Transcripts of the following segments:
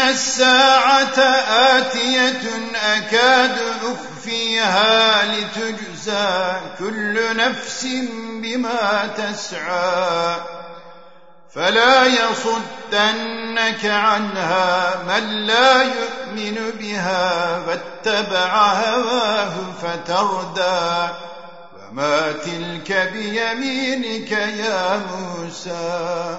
الساعة آتية أكاد أخفيها لتجزى كل نفس بما تسعى فلا يصدنك عنها من لا يؤمن بها فاتبع هواه فتردى وما تلك بيمينك يا موسى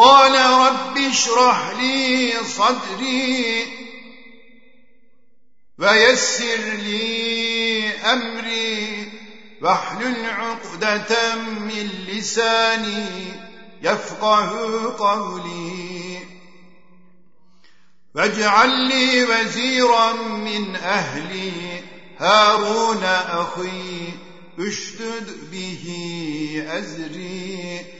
قال رب اشرح لي صدري ويسر لي أمري واحلل عقدة من لساني يفقه قولي واجعل لي وزيرا من أهلي هارون أخي اشتد به أزري